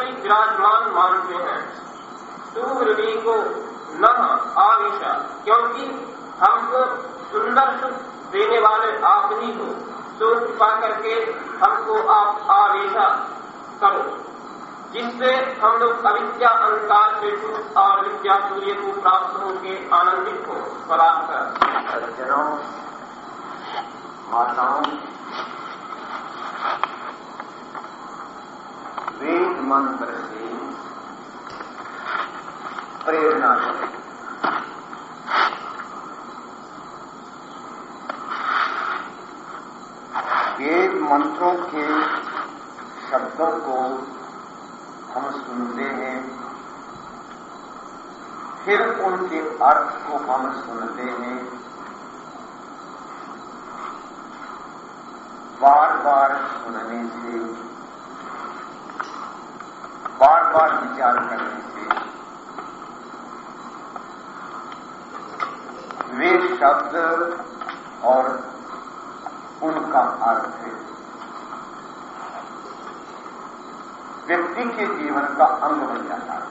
सर्वोपरि विराजमान मानते हैं। सूर्य को न आविशा क्योंकि हमको सुंदर सुख देने वाले आप ही हो। तो कृपा करके हमको आप आवेशा करो, जिससे हम लोग अविद्या अंकार से सुख और विद्या सूर्य को प्राप्त होके आनंदित हो। पराकर सज्जनों, माताओं वेद मंत्र से प्रेरणा। वेद मंत्रों के शब्दों को हम सुनते हैं, फिर उनके अर्थ को हम सुनते हैं। बार बार सुनने से बार बार विचार करने से वे शब्द और उनका अर्थ है। व्यक्ति के जीवन का अंग बन जाता है।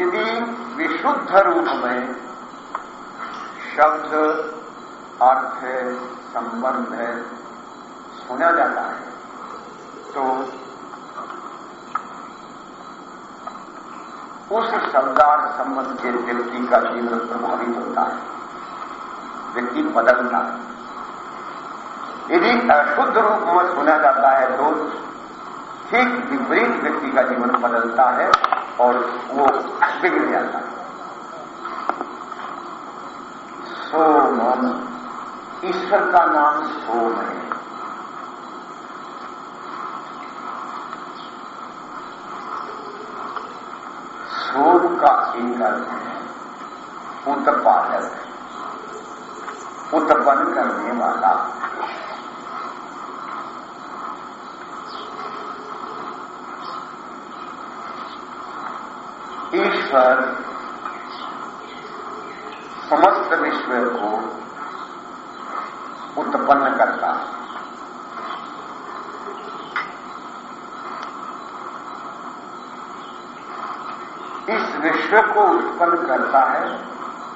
यदि विशुद्ध रूप में शब्द, अर्थ है संबंध है सुना जाता है तो उस शब्दार्थ संबंध के व्यक्ति का जीवन प्रभावित होता है। व्यक्ति बदलता है। यदि अशुद्ध रूप में सुना जाता है तो ठीक विपरीत व्यक्ति का जीवन बदलता है और वो बिगड़ जाता है। सोम ईश्वर का नाम सोम है। सोम का है उत्पादक उत्पन्न करने वाला। ईश्वर समस्त विश्व को उत्पन्न करता है। इस विश्व को उत्पन्न करता है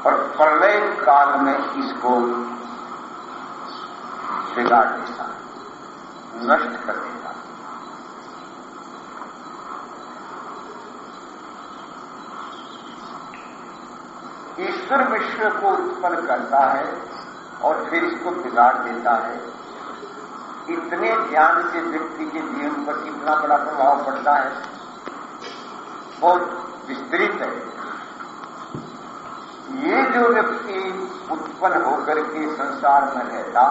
और प्रलय काल में इसको बिगाड़ देता नष्ट कर देता ईश्वर विश्व को उत्पन्न करता है और फिर इसको बिगाड़ देता है। इतने ध्यान से व्यक्ति के जीवन पर कितना बड़ा प्रभाव पड़ता है। बहुत विस्तृत है। ये जो व्यक्ति उत्पन्न होकर के संसार में रहता,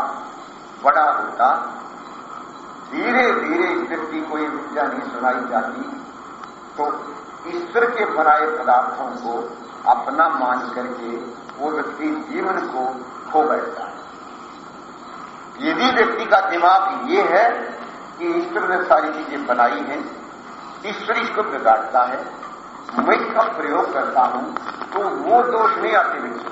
बड़ा होता धीरे धीरे इस व्यक्ति को ये विद्या नहीं सुनाई जाती तो ईश्वर के बनाए पदार्थों को अपना मान करके वो व्यक्ति जीवन को खो बैठता है। यदि व्यक्ति का दिमाग ये है कि ईश्वर ने सारी चीज़ें बनाई हैं, ईश्वर इसको बिगाड़ता है मैं इसका प्रयोग करता हूँ तो वो दोष नहीं आते व्यक्ति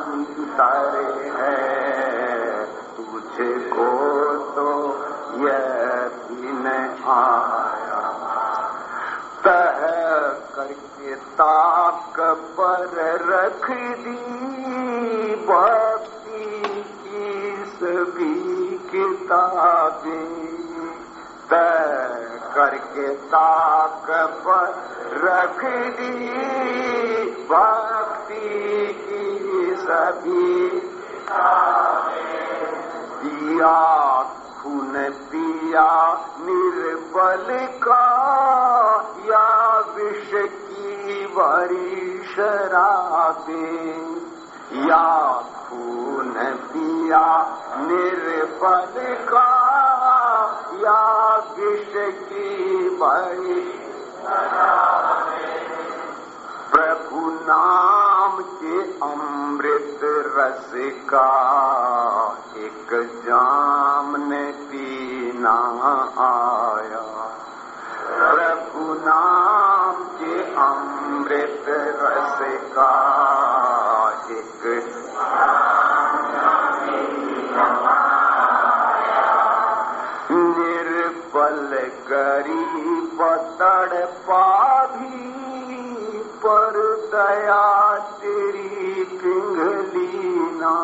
अंतर है। तुझको तो यह भी न आया। तह करके ताक पर रख दी। भक्ति की सभी किताबें। तय करके ताक पर रख दी। भक्ति की सभी दिया खून पिया निर्बल का, या विष की बड़ी शराबें। या खून पिया निर्बल का, या विष की बड़ी प्रभु नाम के अमृत रस का एक जाम ने पीना आया। प्रभु नाम के अमृत रस का एक निर्बल गरीब तड़पा भी पर दया तेरी पिंगलीना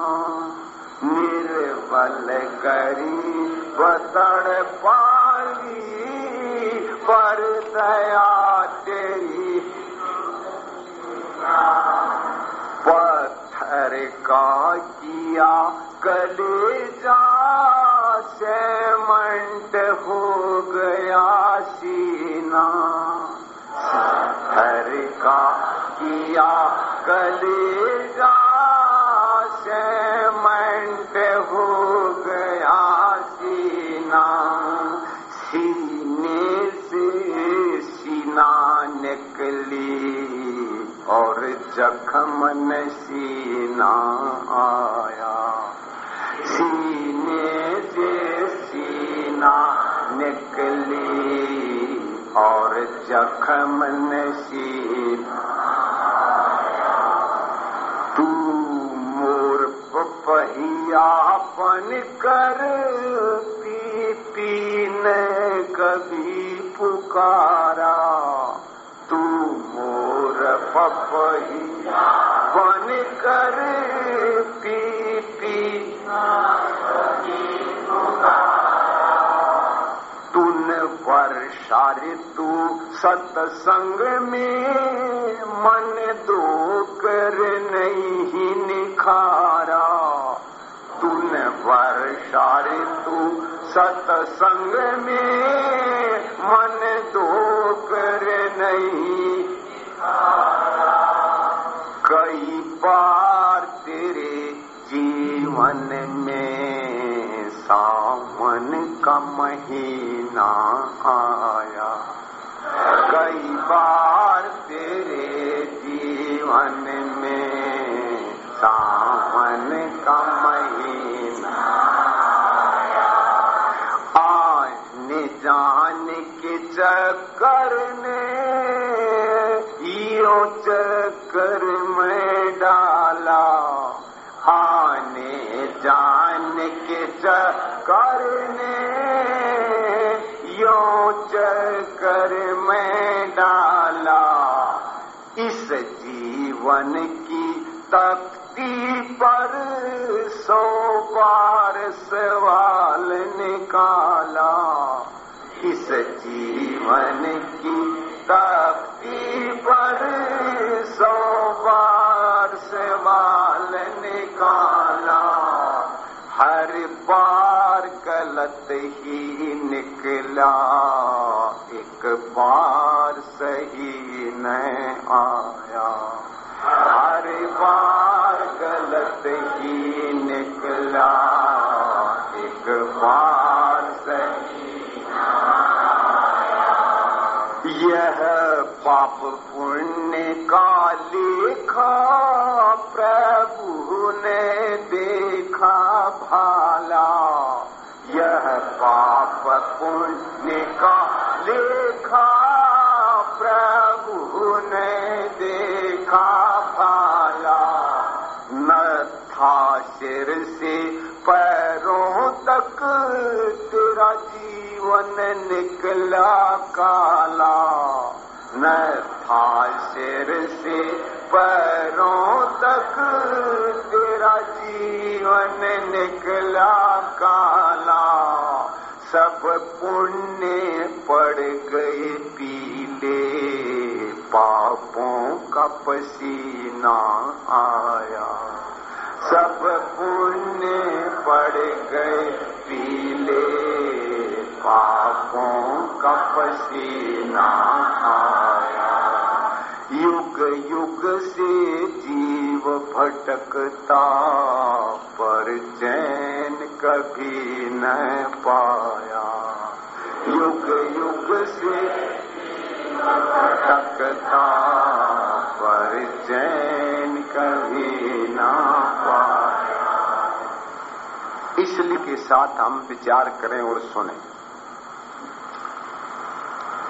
निर्बल गरीब तड़पा भी पर दया तेरी। पत्थर का किया कलेजा से हो गया सीना। पत्थर का किया कलेजा से सीना सीने से सीना निकली और जख्म सीना आया। सीने से सीना निकली और जख्म सीना तू मोर पहियापन कर पी पी ने कभी पुकारा। तू मोर पपहिया बन कर पी पी वर्षा ऋतु सत्संग में मन दो कर नहीं निखारा। तुन वर्षा ऋतु सत्संग में मन दो कर नहीं कई बार तेरे जीवन में सावन का महीना आया। कई बार तेरे जीवन में सावन का महीना आने जाने के चक्कर ने यो चक्कर में चक्कर ने यो चक्कर में डाला। इस जीवन की तख्ती पर सौ बार सवाल निकाला। इस जीवन की तख्ती ही निकला। एक बार सही न आया। हर बार गलत ही निकला। एक बार सही यह पाप पुण्य का पुण्य का लेखा प्रभु ने देखा भाला न था सिर से पैरों तक तेरा जीवन निकला काला। न था सिर से पैरों तक तेरा जीवन निकला काला। सब पुण्य पड़ गए पीले। पापों का पसीना आया। सब पुण्य पड़ गए पीले। पापों का पसीना आया। युग युग से जीव भटकता पर चैन कभी न पाया। युग युग से भटकता पर चैन कभी न पाया। इसलिए के साथ हम विचार करें और सुने।